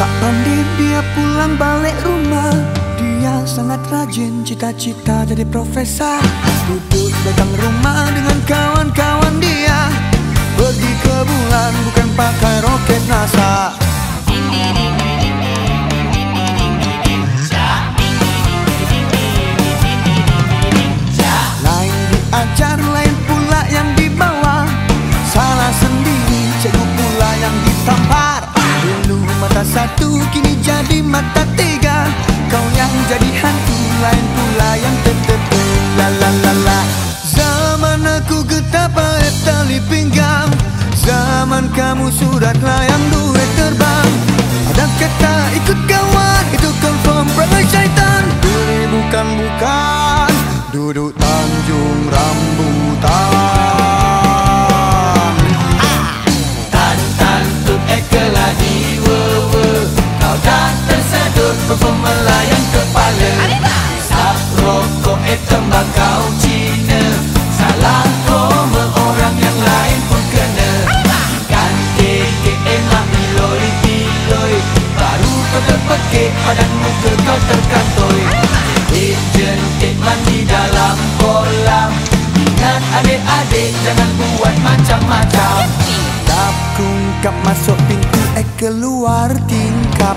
Tak pandai dia pulang balik rumah. Dia sangat rajin cita-cita jadi profesor. Duduk datang rumah dia satu kini jadi mata tiga. Kau yang jadi hantu lain pula yang tetap La la la la. Zaman aku getah paet tali pinggang Zaman kamu surat layang dulu tingkap masuk pintu eh keluar tingkap.